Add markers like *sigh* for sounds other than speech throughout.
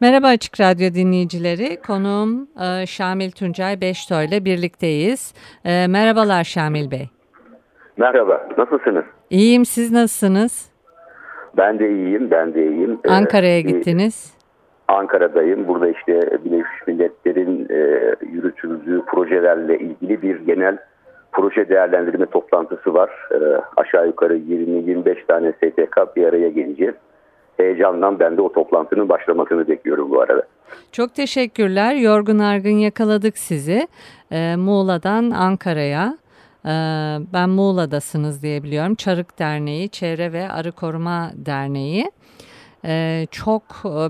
Merhaba Açık Radyo dinleyicileri. Konuğum e, Şamil Tuncay Beşto ile birlikteyiz. E, merhabalar Şamil Bey. Merhaba, nasılsınız? İyiyim, siz nasılsınız? Ben de iyiyim, ben de iyiyim. Ee, Ankara'ya gittiniz. Ankara'dayım. Burada işte Birleşmiş Milletler'in e, yürütüldüğü projelerle ilgili bir genel proje değerlendirme toplantısı var. E, aşağı yukarı 20-25 tane STK bir araya geleceğiz heyecandan ben de o toplantının başlamasını bekliyorum bu arada. Çok teşekkürler. Yorgun argın yakaladık sizi. Ee, Muğla'dan Ankara'ya. Ee, ben Muğla'dasınız diye biliyorum. Çarık Derneği, Çevre ve Arı Koruma Derneği. Ee, çok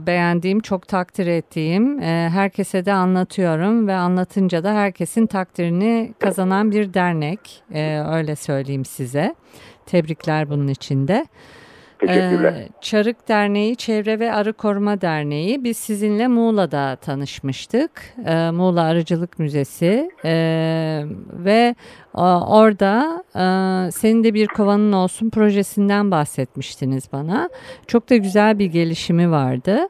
beğendiğim, çok takdir ettiğim, e, herkese de anlatıyorum ve anlatınca da herkesin takdirini kazanan bir dernek. Ee, öyle söyleyeyim size. Tebrikler bunun için de. Teşekkürler. Ee, Çarık Derneği Çevre ve Arı Koruma Derneği. Biz sizinle Muğla'da tanışmıştık. Ee, Muğla Arıcılık Müzesi. Ee, ve orada e, senin de bir kovanın olsun projesinden bahsetmiştiniz bana. Çok da güzel bir gelişimi vardı.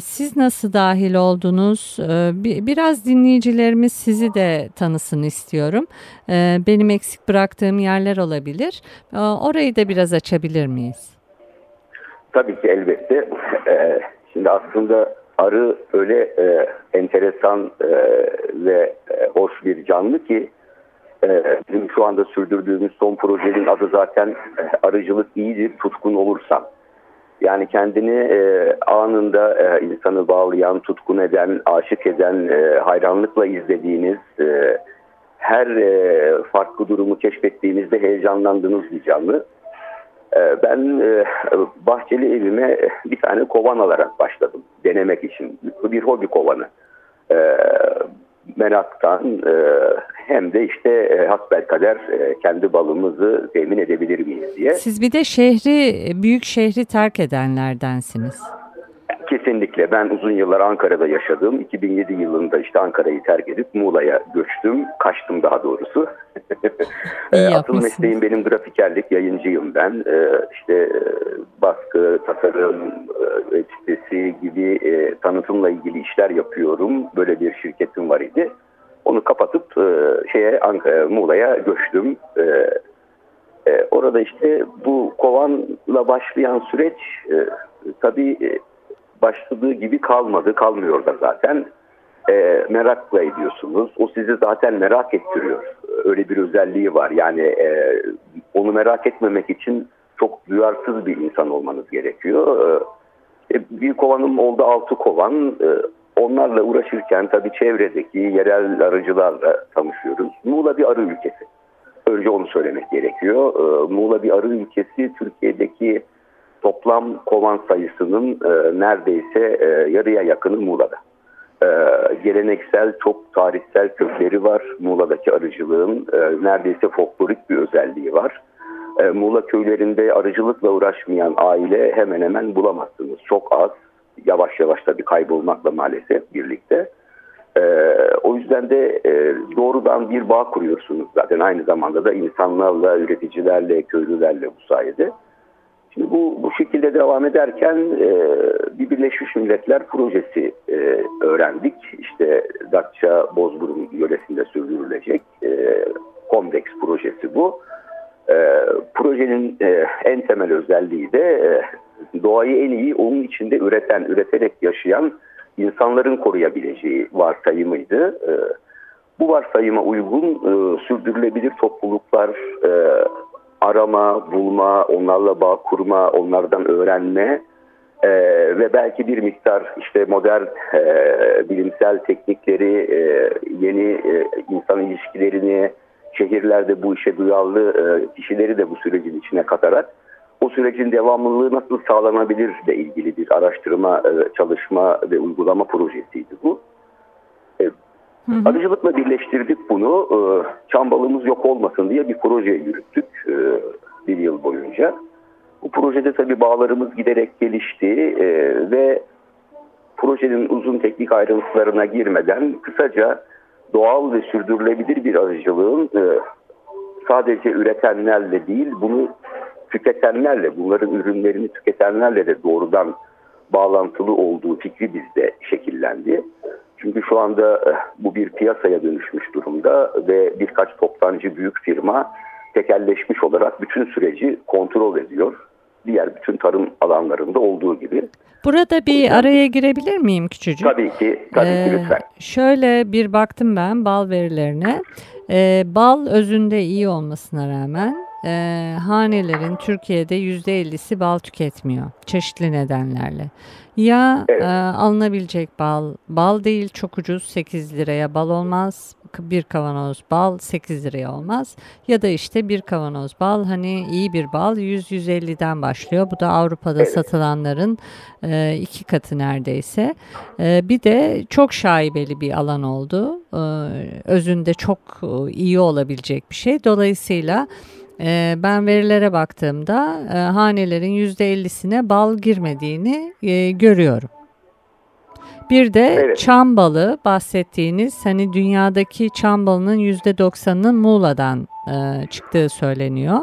siz nasıl dahil oldunuz? biraz dinleyicilerimiz sizi de tanısın istiyorum. benim eksik bıraktığım yerler olabilir. orayı da biraz açabilir miyiz? Tabii ki elbette. *laughs* Ee, şimdi aslında arı öyle e, enteresan e, ve e, hoş bir canlı ki bizim şu anda sürdürdüğümüz son projenin adı zaten e, arıcılık iyidir tutkun olursan. Yani kendini e, anında e, insanı bağlayan, tutkun eden, aşık eden, e, hayranlıkla izlediğiniz, e, her e, farklı durumu keşfettiğinizde heyecanlandığınız bir canlı. Ee, ben e, bahçeli evime bir tane kovan alarak başladım denemek için. Bir hobi kovanı. Ee, meraktan e, hem de işte e, hasbelkader kendi balımızı temin edebilir miyiz diye. Siz bir de şehri, büyük şehri terk edenlerdensiniz. Kesinlikle. Ben uzun yıllar Ankara'da yaşadım. 2007 yılında işte Ankara'yı terk edip Muğla'ya göçtüm. Kaçtım daha doğrusu. İyi *laughs* Asıl mesleğim benim grafikerlik, yayıncıyım ben. Ee, işte e, baskı, tasarım, e, web sitesi gibi e, tanıtımla ilgili işler yapıyorum. Böyle bir şirketim var idi. Onu kapatıp şeye Ankara, Muğla'ya göçtüm. Orada işte bu kovanla başlayan süreç tabii başladığı gibi kalmadı, kalmıyor da zaten. E, merakla ediyorsunuz. O sizi zaten merak ettiriyor. Öyle bir özelliği var. Yani e, onu merak etmemek için çok duyarsız bir insan olmanız gerekiyor. E, bir kovanım oldu altı kovan. E, onlarla uğraşırken tabii çevredeki yerel arıcılarla tanışıyoruz. Muğla bir arı ülkesi. Önce onu söylemek gerekiyor. E, Muğla bir arı ülkesi Türkiye'deki toplam kovan sayısının e, neredeyse e, yarıya yakını Muğla'da. E, geleneksel çok tarihsel kökleri var Muğla'daki arıcılığın. E, neredeyse folklorik bir özelliği var. E, Muğla köylerinde arıcılıkla uğraşmayan aile hemen hemen bulamazsınız. Çok az. Yavaş yavaş da bir kaybolmakla maalesef birlikte. Ee, o yüzden de e, doğrudan bir bağ kuruyorsunuz zaten aynı zamanda da insanlarla, üreticilerle, köylülerle bu sayede. Şimdi bu, bu şekilde devam ederken e, bir Birleşmiş Milletler projesi e, öğrendik. İşte Datça Bozburun yöresinde sürdürülecek e, Komdex projesi bu. E, projenin e, en temel özelliği de e, doğayı en iyi onun içinde üreten, üreterek yaşayan insanların koruyabileceği varsayımıydı. E, bu varsayıma uygun e, sürdürülebilir topluluklar, e, arama, bulma, onlarla bağ kurma, onlardan öğrenme e, ve belki bir miktar işte modern e, bilimsel teknikleri, e, yeni e, insan ilişkilerini, şehirlerde bu işe duyarlı e, kişileri de bu sürecin içine katarak o sürecin devamlılığı nasıl sağlanabilir ile ilgili bir araştırma, e, çalışma ve uygulama projesiydi bu. E, arıcılıkla birleştirdik bunu. E, çam balığımız yok olmasın diye bir proje yürüttük e, bir yıl boyunca. Bu projede tabii bağlarımız giderek gelişti e, ve projenin uzun teknik ayrıntılarına girmeden kısaca doğal ve sürdürülebilir bir arıcılığın e, sadece üretenlerle değil bunu tüketenlerle, bunların ürünlerini tüketenlerle de doğrudan bağlantılı olduğu fikri bizde şekillendi. Çünkü şu anda bu bir piyasaya dönüşmüş durumda ve birkaç toptancı büyük firma tekelleşmiş olarak bütün süreci kontrol ediyor. Diğer bütün tarım alanlarında olduğu gibi. Burada bir araya girebilir miyim küçücük? Tabii ki, tabii ee, ki lütfen. Şöyle bir baktım ben bal verilerine. Ee, bal özünde iyi olmasına rağmen e, hanelerin Türkiye'de %50'si bal tüketmiyor çeşitli nedenlerle. Ya evet. e, alınabilecek bal, bal değil çok ucuz 8 liraya bal olmaz. Bir kavanoz bal 8 liraya olmaz. Ya da işte bir kavanoz bal hani iyi bir bal 100-150'den başlıyor. Bu da Avrupa'da evet. satılanların e, iki katı neredeyse. E, bir de çok şaibeli bir alan oldu. E, özünde çok e, iyi olabilecek bir şey. Dolayısıyla ee, ben verilere baktığımda e, hanelerin %50'sine bal girmediğini e, görüyorum. Bir de evet. çam balı bahsettiğiniz hani dünyadaki çam balının %90'ının Muğla'dan e, çıktığı söyleniyor.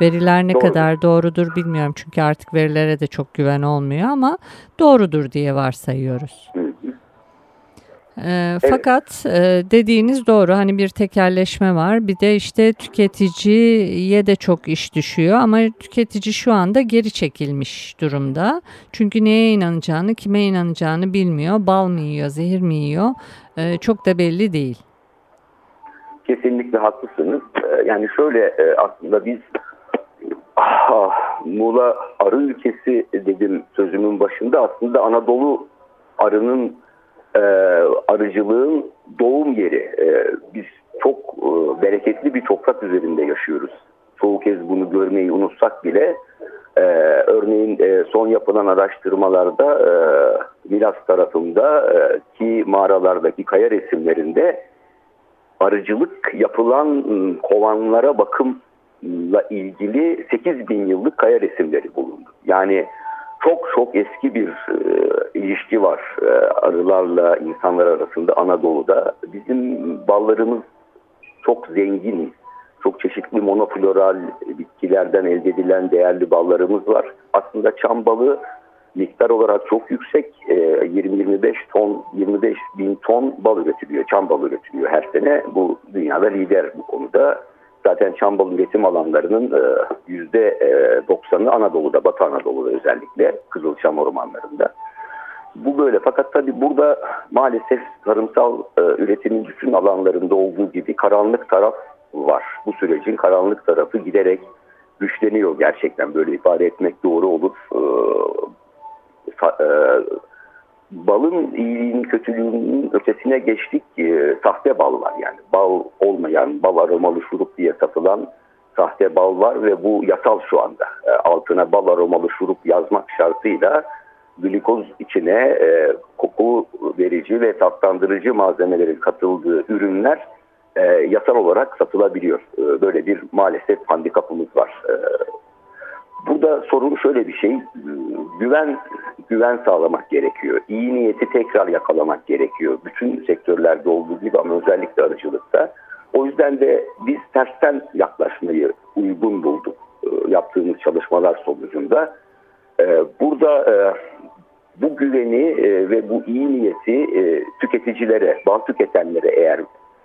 Veriler ne Doğru. kadar doğrudur bilmiyorum çünkü artık verilere de çok güven olmuyor ama doğrudur diye varsayıyoruz. Hı. E, evet. Fakat e, dediğiniz doğru. Hani bir tekerleşme var. Bir de işte tüketiciye de çok iş düşüyor. Ama tüketici şu anda geri çekilmiş durumda. Çünkü neye inanacağını kime inanacağını bilmiyor. Bal mı yiyor zehir mi yiyor? E, çok da belli değil. Kesinlikle haklısınız. E, yani şöyle e, aslında biz ah, Muğla arı ülkesi dedim sözümün başında. Aslında Anadolu arının e, arıcılığın doğum yeri. E, biz çok e, bereketli bir toprak üzerinde yaşıyoruz. Çoğu kez bunu görmeyi unutsak bile e, örneğin e, son yapılan araştırmalarda e, Milas tarafında e, ki mağaralardaki kaya resimlerinde arıcılık yapılan kovanlara bakımla ilgili 8 bin yıllık kaya resimleri bulundu. Yani çok çok eski bir e, ilişki var e, arılarla insanlar arasında Anadolu'da. Bizim ballarımız çok zengin, çok çeşitli monofloral bitkilerden elde edilen değerli ballarımız var. Aslında çam balı miktar olarak çok yüksek. E, 20-25 ton, 25 bin ton bal üretiliyor, çam balı üretiliyor her sene. Bu dünyada lider bu konuda. Zaten çambal üretim alanlarının %90'ı e, Anadolu'da, Batı Anadolu'da özellikle Kızılçam ormanlarında. Bu böyle fakat tabii burada maalesef tarımsal e, üretimin bütün alanlarında olduğu gibi karanlık taraf var. Bu sürecin karanlık tarafı giderek güçleniyor gerçekten böyle ifade etmek doğru olur. Balın iyiliğinin kötülüğünün ötesine geçtik. E, sahte bal var yani. Bal olmayan, bal aromalı şurup diye satılan sahte bal var ve bu yasal şu anda. E, altına bal aromalı şurup yazmak şartıyla glikoz içine e, koku verici ve tatlandırıcı malzemelerin katıldığı ürünler e, yasal olarak satılabiliyor. E, böyle bir maalesef handikapımız var. E, Burada sorun şöyle bir şey, güven güven sağlamak gerekiyor. İyi niyeti tekrar yakalamak gerekiyor. Bütün sektörlerde olduğu gibi ama özellikle arıcılıkta. O yüzden de biz tersten yaklaşmayı uygun bulduk e, yaptığımız çalışmalar sonucunda. E, burada e, bu güveni ve bu iyi niyeti tüketicilere, bal tüketenlere eğer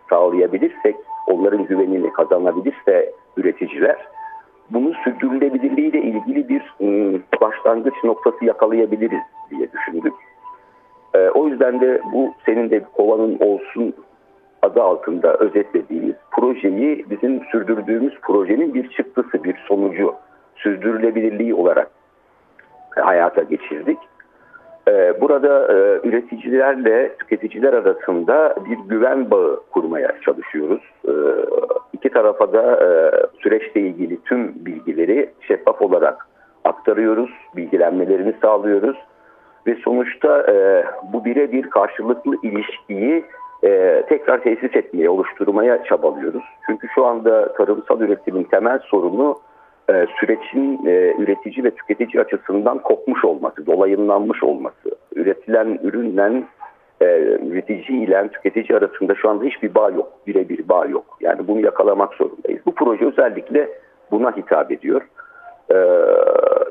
sağlayabilirsek, onların güvenini kazanabilirse üreticiler bunun sürdürülebilirliğiyle ilgili bir ıı, başlangıç noktası yakalayabiliriz diye düşündük. Ee, o yüzden de bu senin de kovanın olsun adı altında özetlediğimiz projeyi bizim sürdürdüğümüz projenin bir çıktısı, bir sonucu sürdürülebilirliği olarak hayata geçirdik. Ee, burada e, üreticilerle tüketiciler arasında bir güven bağı kurmaya çalışıyoruz. İki tarafa da e, süreçle ilgili tüm bilgileri şeffaf olarak aktarıyoruz, bilgilenmelerini sağlıyoruz ve sonuçta e, bu birebir karşılıklı ilişkiyi e, tekrar tesis etmeye, oluşturmaya çabalıyoruz. Çünkü şu anda tarımsal üretimin temel sorunu e, sürecin e, üretici ve tüketici açısından kopmuş olması, dolayımlanmış olması. Üretilen ürünle e, üretici ile tüketici arasında şu anda hiçbir bağ yok, birebir bağ yok. Yani bunu yakalamak zorundayız. Bu proje özellikle buna hitap ediyor. E,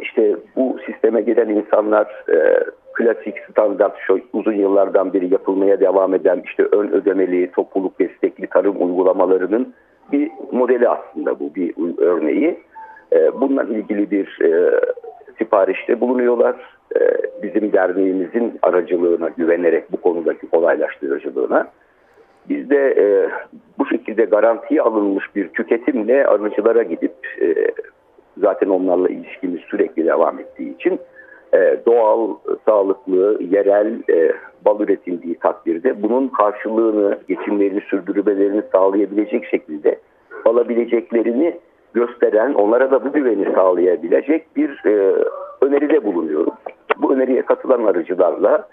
işte bu sisteme giren insanlar e, klasik standart şu uzun yıllardan beri yapılmaya devam eden işte ön ödemeli topluluk destekli tarım uygulamalarının bir modeli aslında bu bir örneği. E, bununla ilgili bir e, siparişte bulunuyorlar. E, bizim derneğimizin aracılığına güvenerek bu konudaki kolaylaştırıcılığına. Biz de e, bu şekilde garantiye alınmış bir tüketimle arıcılara gidip e, zaten onlarla ilişkimiz sürekli devam ettiği için e, doğal, sağlıklı, yerel bal üretildiği takdirde bunun karşılığını, geçimlerini sürdürmelerini sağlayabilecek şekilde alabileceklerini gösteren, onlara da bu güveni sağlayabilecek bir e, öneride bulunuyoruz. Bu öneriye katılan arıcılarla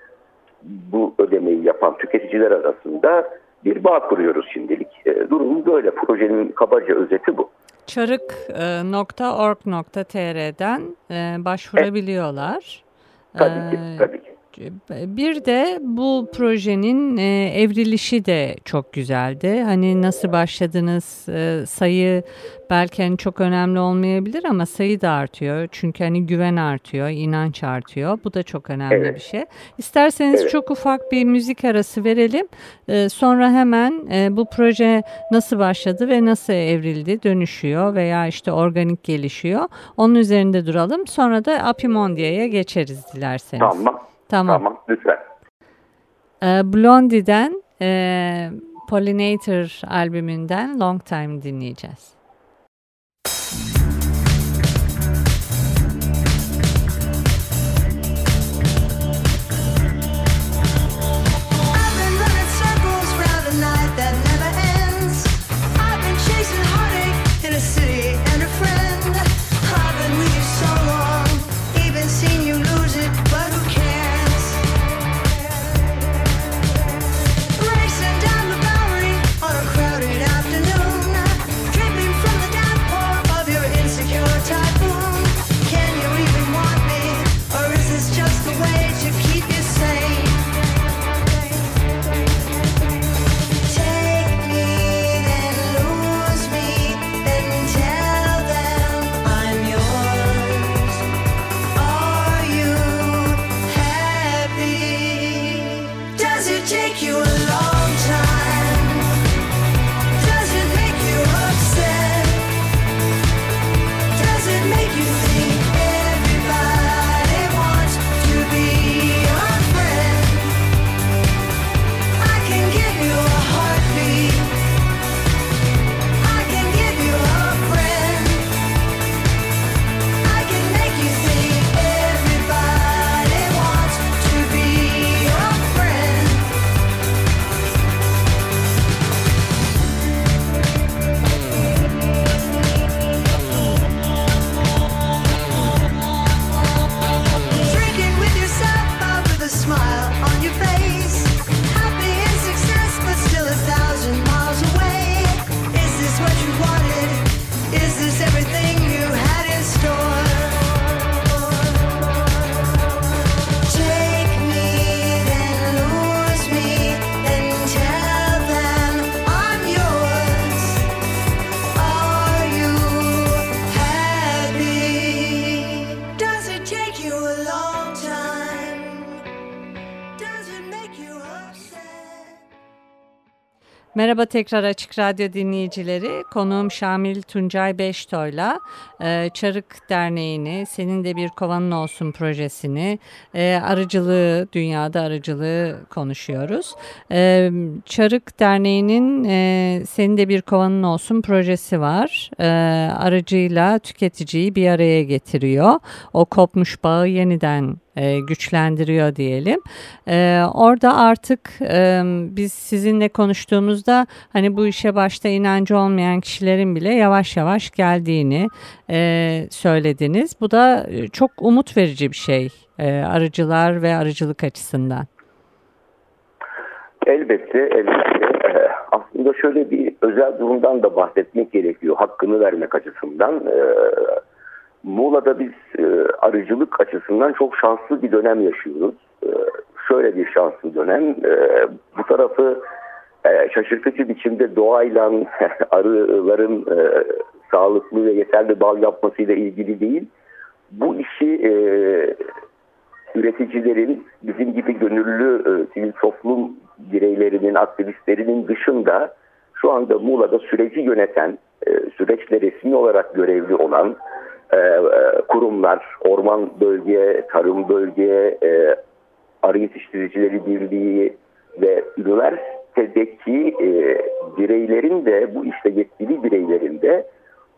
bu ödemeyi yapan tüketiciler arasında bir bağ kuruyoruz şimdilik. E, durum böyle. Projenin kabaca özeti bu. Çarık.org.tr'den e, başvurabiliyorlar. Tabii ki, tabii ki. Bir de bu projenin e, evrilişi de çok güzeldi. Hani nasıl başladınız e, sayı belki hani çok önemli olmayabilir ama sayı da artıyor. Çünkü hani güven artıyor, inanç artıyor. Bu da çok önemli evet. bir şey. İsterseniz evet. çok ufak bir müzik arası verelim. E, sonra hemen e, bu proje nasıl başladı ve nasıl evrildi, dönüşüyor veya işte organik gelişiyor. Onun üzerinde duralım. Sonra da Apimondia'ya geçeriz dilerseniz. Tamam. Tamam. Tamam lütfen. Ee, Blondie'den e, Pollinator albümünden Long Time dinleyeceğiz. Merhaba tekrar Açık Radyo dinleyicileri. Konuğum Şamil Tuncay Beştoy'la e, Çarık Derneği'ni, Senin de Bir Kovanın Olsun projesini, e, arıcılığı, dünyada arıcılığı konuşuyoruz. E, Çarık Derneği'nin e, Senin de Bir Kovanın Olsun projesi var. E, arıcıyla tüketiciyi bir araya getiriyor. O kopmuş bağı yeniden e, güçlendiriyor diyelim. E, orada artık e, biz sizinle konuştuğumuzda hani bu işe başta inancı olmayan kişilerin bile yavaş yavaş geldiğini e, söylediniz. Bu da e, çok umut verici bir şey e, arıcılar ve arıcılık açısından. Elbette, elbette. *laughs* Aslında şöyle bir özel durumdan da bahsetmek gerekiyor. Hakkını vermek açısından. Ee, Muğla'da biz e, arıcılık açısından çok şanslı bir dönem yaşıyoruz. Ee, şöyle bir şanslı dönem. Ee, bu tarafı e, şaşırtıcı biçimde doğayla *laughs* arıların e, sağlıklı ve yeterli bal yapmasıyla ilgili değil. Bu işi e, üreticilerin bizim gibi gönüllü e, sivil toplum bireylerinin, aktivistlerinin dışında şu anda Muğla'da süreci yöneten, e, süreçle resmi olarak görevli olan e, e, kurumlar, orman bölge, tarım bölge, e, arı yetiştiricileri birliği ve üniversitedeki e, bireylerin de bu işte yetkili bireylerin de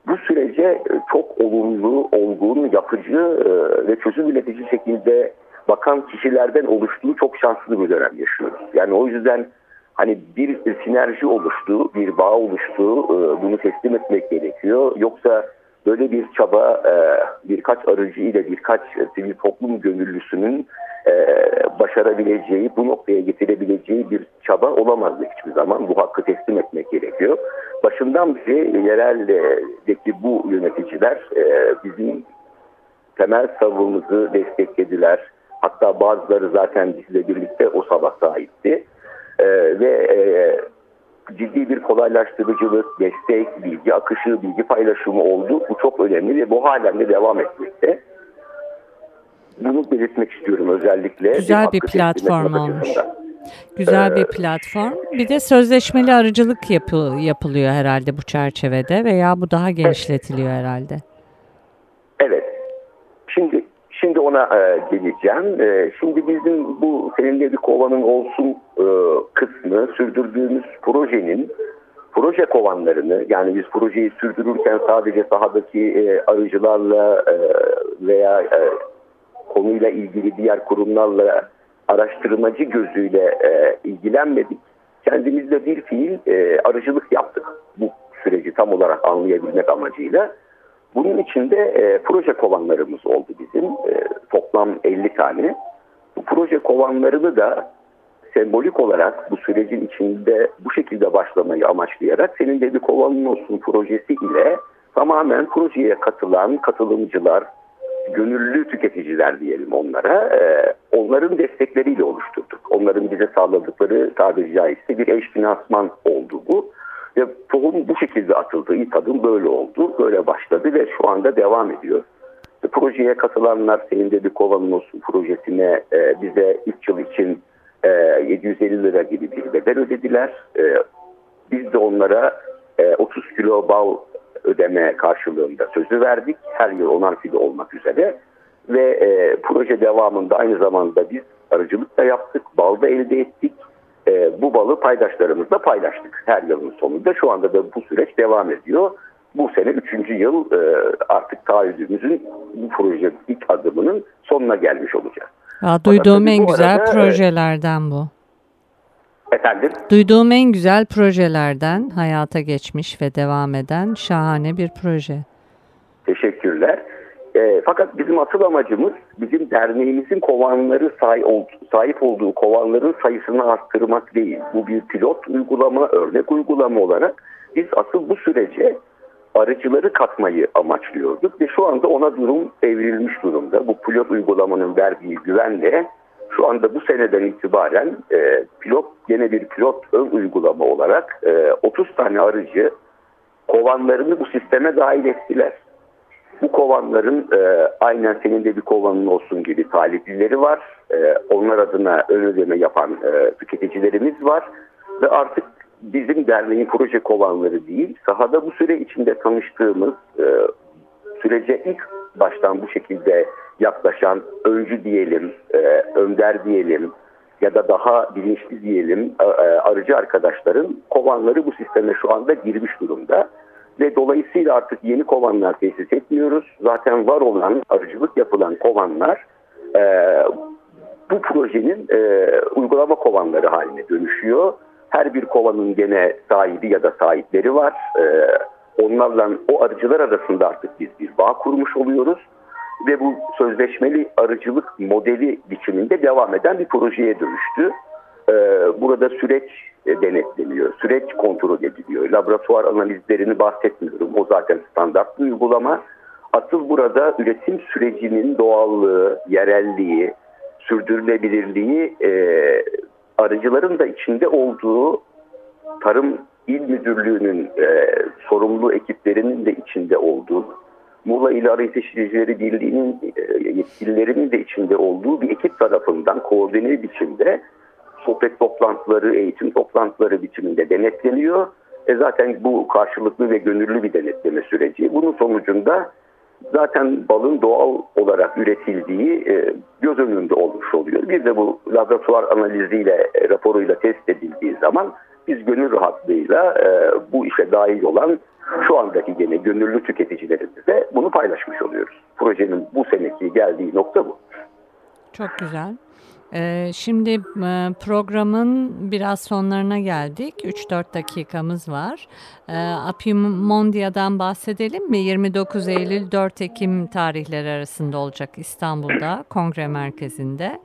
bu sürece çok olumlu, olgun, yapıcı ve çözüm üretici şekilde bakan kişilerden oluştuğu çok şanslı bir dönem yaşıyoruz. Yani o yüzden hani bir sinerji oluştu, bir bağ oluştu, bunu teslim etmek gerekiyor. Yoksa böyle bir çaba birkaç arıcı ile birkaç sivil toplum gönüllüsünün başarabileceği, bu noktaya getirebileceği bir çaba olamazdı hiçbir zaman. Bu hakkı teslim etmek gerekiyor. Başından beri yereldeki bu yöneticiler bizim temel savunumuzu desteklediler. Hatta bazıları zaten bizle birlikte o sabah sahitti. Ve ciddi bir kolaylaştırıcılık, destek, bilgi akışı, bilgi paylaşımı oldu. Bu çok önemli ve bu halen de devam etmekte. Bunu belirtmek istiyorum özellikle. Güzel bir, bir platform olmuş. Güzel bir platform. Bir de sözleşmeli arıcılık yapı, yapılıyor herhalde bu çerçevede veya bu daha genişletiliyor herhalde. Evet. Şimdi şimdi ona e, geleceğim. E, şimdi bizim bu senin bir kovanın olsun e, kısmı sürdürdüğümüz projenin proje kovanlarını yani biz projeyi sürdürürken sadece sahadaki e, arıcılarla e, veya e, konuyla ilgili diğer kurumlarla araştırmacı gözüyle e, ilgilenmedik. Kendimizde bir fiil e, arıcılık yaptık bu süreci tam olarak anlayabilmek amacıyla. Bunun içinde e, proje kovanlarımız oldu bizim. E, toplam 50 tane. Bu proje kovanlarını da sembolik olarak bu sürecin içinde bu şekilde başlamayı amaçlayarak senin de kovanın olsun projesi ile tamamen projeye katılan katılımcılar, gönüllü tüketiciler diyelim onlara, e, onların destekleriyle oluşturduk. Onların bize sağladıkları tabiri caizse bir eş finansman oldu bu. Ve tohum bu şekilde atıldı. İlk adım böyle oldu. Böyle başladı ve şu anda devam ediyor. İşte projeye katılanlar senin de bir kovanın olsun projesine e, bize 3 yıl için e, 750 lira gibi bir bedel ödediler. E, biz de onlara e, 30 kilo bal ödeme karşılığında sözü verdik. Her yıl onar kilo olmak üzere. Ve e, proje devamında aynı zamanda biz arıcılık da yaptık, bal da elde ettik. E, bu balı paydaşlarımızla paylaştık her yılın sonunda. Şu anda da bu süreç devam ediyor. Bu sene üçüncü yıl e, artık taahhüdümüzün bu proje ilk adımının sonuna gelmiş olacağız. Ya, duyduğum en güzel arada, projelerden bu. Efendim? Duyduğum en güzel projelerden hayata geçmiş ve devam eden şahane bir proje. Teşekkürler. Fakat bizim asıl amacımız bizim derneğimizin kovanları sahip olduğu kovanların sayısını arttırmak değil. Bu bir pilot uygulama, örnek uygulama olarak biz asıl bu sürece arıcıları katmayı amaçlıyorduk ve şu anda ona durum evrilmiş durumda. Bu pilot uygulamanın verdiği güvenle şu anda bu seneden itibaren e, pilot yine bir pilot ön uygulama olarak e, 30 tane arıcı kovanlarını bu sisteme dahil ettiler. Bu kovanların e, aynen senin de bir kovanın olsun gibi taliplileri var. E, onlar adına ön ödeme yapan e, tüketicilerimiz var. Ve artık bizim derneğin proje kovanları değil, sahada bu süre içinde tanıştığımız, e, sürece ilk baştan bu şekilde yaklaşan öncü diyelim, e, önder diyelim ya da daha bilinçli diyelim e, e, arıcı arkadaşların kovanları bu sisteme şu anda girmiş durumda. Ve dolayısıyla artık yeni kovanlar tesis etmiyoruz. Zaten var olan arıcılık yapılan kovanlar e, bu projenin e, uygulama kovanları haline dönüşüyor. Her bir kovanın gene sahibi ya da sahipleri var. E, onlarla o arıcılar arasında artık biz bir bağ kurmuş oluyoruz ve bu sözleşmeli arıcılık modeli biçiminde devam eden bir projeye dönüştü. Ee, burada süreç e, denetleniyor, süreç kontrol ediliyor. Laboratuvar analizlerini bahsetmiyorum. O zaten standart bir uygulama. Asıl burada üretim sürecinin doğallığı, yerelliği, sürdürülebilirliği e, arıcıların da içinde olduğu Tarım İl Müdürlüğü'nün e, sorumlu ekiplerinin de içinde olduğu Muğla İl Arı Yetiştiricileri Birliği'nin e, yetkililerinin de içinde olduğu bir ekip tarafından koordine biçimde sohbet toplantıları, eğitim toplantıları biçiminde denetleniyor. E zaten bu karşılıklı ve gönüllü bir denetleme süreci. Bunun sonucunda zaten balın doğal olarak üretildiği e, göz önünde olmuş oluyor. Bir de bu laboratuvar analiziyle, e, raporuyla test edildiği zaman biz gönül rahatlığıyla e, bu işe dahil olan şu andaki gene gönüllü tüketicilerimizle bunu paylaşmış oluyoruz. Projenin bu seneki geldiği nokta bu. Çok güzel. Ee, şimdi e, programın biraz sonlarına geldik. 3-4 dakikamız var. Ee, Apim Mondia'dan bahsedelim mi? 29 Eylül 4 Ekim tarihleri arasında olacak İstanbul'da kongre merkezinde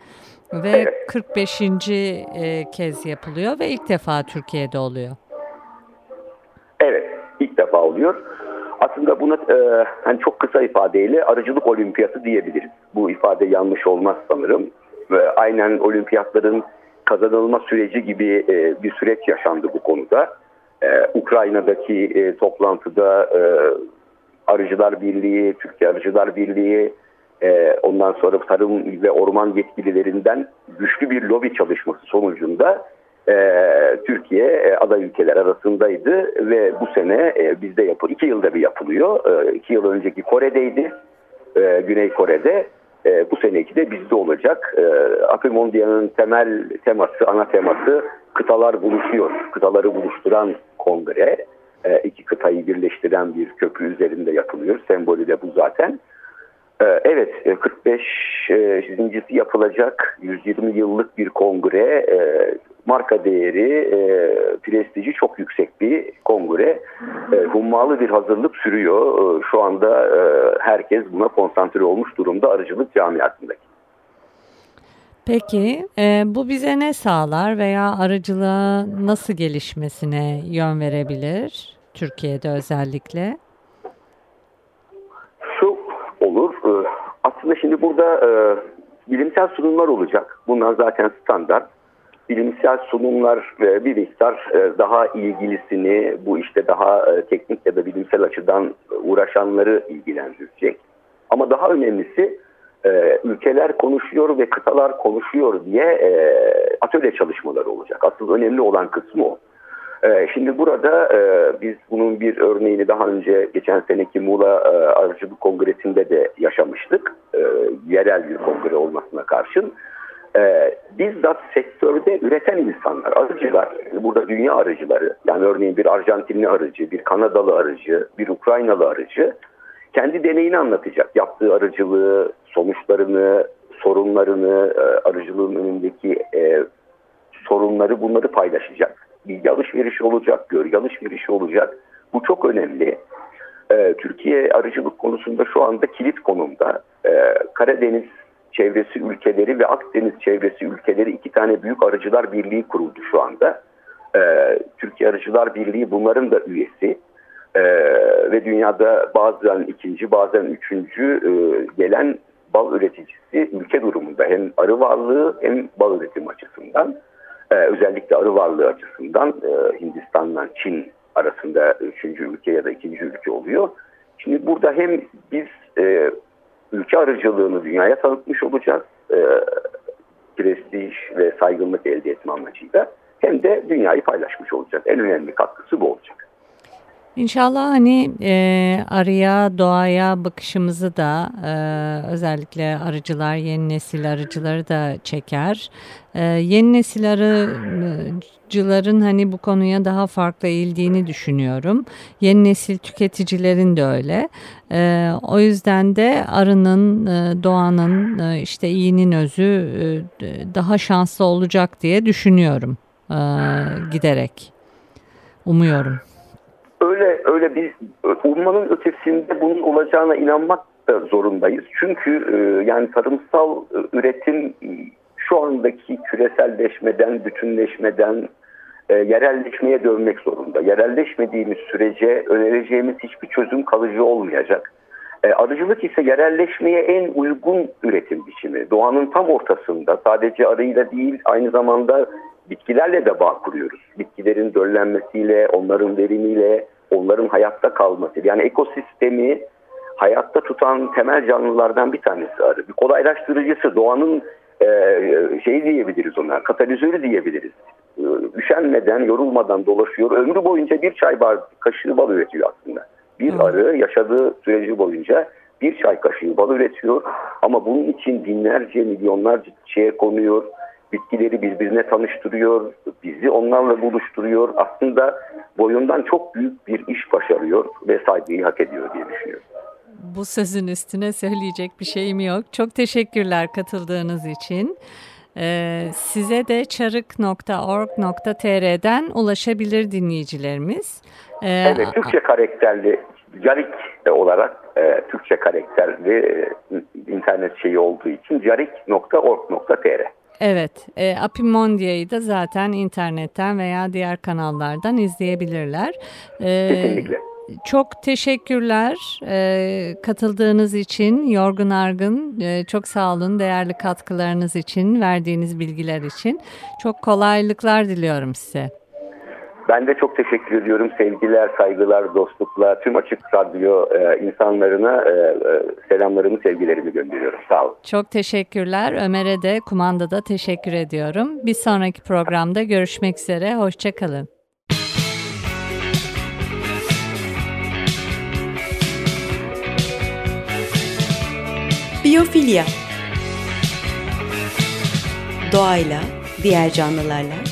ve 45. E, kez yapılıyor ve ilk defa Türkiye'de oluyor. Evet, ilk defa oluyor. Aslında buna e, hani çok kısa ifadeyle arıcılık olimpiyatı diyebiliriz. Bu ifade yanlış olmaz sanırım. Aynen olimpiyatların kazanılma süreci gibi e, bir süreç yaşandı bu konuda. E, Ukrayna'daki e, toplantıda Arıcılar Birliği, Türkiye Arıcılar Birliği, ondan sonra tarım ve orman yetkililerinden güçlü bir lobi çalışması sonucunda Türkiye e, aday ülkeler arasındaydı ve bu sene bizde yapı iki yılda bir yapılıyor. E, iki yıl önceki Kore'deydi, Güney Kore'de. E, bu seneki de bizde olacak. E, Apimondia'nın temel teması, ana teması kıtalar buluşuyor. Kıtaları buluşturan kongre. E, iki kıtayı birleştiren bir köprü üzerinde yapılıyor. Sembolü de bu zaten. E, evet, 45. E, yapılacak 120 yıllık bir kongre. E, marka değeri, e, prestiji çok yüksek bir kongre. E, hummalı bir hazırlık sürüyor. E, şu anda e, herkes buna konsantre olmuş durumda arıcılık camiasındaki. Peki e, bu bize ne sağlar veya arıcılığa nasıl gelişmesine yön verebilir Türkiye'de özellikle? Şu olur. E, aslında şimdi burada e, bilimsel sunumlar olacak. Bunlar zaten standart bilimsel sunumlar e, bir miktar e, daha ilgilisini bu işte daha e, teknik ya da bilimsel açıdan uğraşanları ilgilendirecek. Ama daha önemlisi ülkeler konuşuyor ve kıtalar konuşuyor diye atölye çalışmaları olacak. Asıl önemli olan kısmı o. Şimdi burada biz bunun bir örneğini daha önce geçen seneki Muğla Arıcılık Kongresi'nde de yaşamıştık. Yerel bir kongre olmasına karşın e, bizzat sektörde üreten insanlar, arıcılar, burada dünya arıcıları, yani örneğin bir Arjantinli arıcı, bir Kanadalı arıcı, bir Ukraynalı arıcı kendi deneyini anlatacak. Yaptığı arıcılığı, sonuçlarını, sorunlarını, e, arıcılığın önündeki e, sorunları bunları paylaşacak. Bilgi alışverişi olacak, görgü alışverişi olacak. Bu çok önemli. E, Türkiye arıcılık konusunda şu anda kilit konumda. E, Karadeniz çevresi ülkeleri ve Akdeniz çevresi ülkeleri iki tane büyük arıcılar birliği kuruldu şu anda. Ee, Türkiye Arıcılar Birliği bunların da üyesi. Ee, ve dünyada bazen ikinci bazen üçüncü e, gelen bal üreticisi ülke durumunda hem arı varlığı hem bal üretim açısından e, özellikle arı varlığı açısından e, Hindistan'la Çin arasında üçüncü ülke ya da ikinci ülke oluyor. Şimdi burada hem biz e, ülke arıcılığını dünyaya tanıtmış olacağız. E, prestij ve saygınlık elde etme amacıyla hem de dünyayı paylaşmış olacağız. En önemli katkısı bu olacak. İnşallah hani e, arıya, doğaya bakışımızı da e, özellikle arıcılar, yeni nesil arıcıları da çeker. E, yeni nesil arıcıların hani bu konuya daha farklı eğildiğini düşünüyorum. Yeni nesil tüketicilerin de öyle. E, o yüzden de arının, e, doğanın, e, işte iyinin özü e, daha şanslı olacak diye düşünüyorum e, giderek. Umuyorum öyle öyle bir ummanın ötesinde bunun olacağına inanmak da zorundayız. Çünkü e, yani tarımsal e, üretim şu andaki küreselleşmeden, bütünleşmeden e, yerelleşmeye dönmek zorunda. Yerelleşmediğimiz sürece önereceğimiz hiçbir çözüm kalıcı olmayacak. E, arıcılık ise yerelleşmeye en uygun üretim biçimi. Doğanın tam ortasında sadece arıyla değil aynı zamanda bitkilerle de bağ kuruyoruz. Bitkilerin döllenmesiyle, onların verimiyle, onların hayatta kalması. Yani ekosistemi hayatta tutan temel canlılardan bir tanesi arı. Bir kolaylaştırıcısı, doğanın e, şey diyebiliriz ona, katalizörü diyebiliriz. E, üşenmeden, yorulmadan dolaşıyor. Ömrü boyunca bir çay bar, kaşığı bal üretiyor aslında. Bir arı yaşadığı süreci boyunca bir çay kaşığı bal üretiyor. Ama bunun için binlerce, milyonlarca çiçeğe konuyor bitkileri birbirine tanıştırıyor, bizi onlarla buluşturuyor. Aslında boyundan çok büyük bir iş başarıyor ve saygıyı hak ediyor diye düşünüyorum. Bu sözün üstüne söyleyecek bir şeyim yok. Çok teşekkürler katıldığınız için. Ee, size de çarık.org.tr'den ulaşabilir dinleyicilerimiz. Ee, evet, Türkçe karakterli Carik olarak e, Türkçe karakterli e, internet şeyi olduğu için carik.org.tr Evet, e, Apimondia'yı da zaten internetten veya diğer kanallardan izleyebilirler. E, Kesinlikle. Çok teşekkürler e, katıldığınız için. Yorgun Argın e, çok sağ olun değerli katkılarınız için, verdiğiniz bilgiler için. Çok kolaylıklar diliyorum size. Ben de çok teşekkür ediyorum. Sevgiler, saygılar, dostluklar, tüm Açık Radyo e, insanlarına e, e, selamlarımı, sevgilerimi gönderiyorum. Sağ olun. Çok teşekkürler. Ömer'e de kumandada teşekkür ediyorum. Bir sonraki programda görüşmek üzere. Hoşçakalın. Biyofilya Doğayla, diğer canlılarla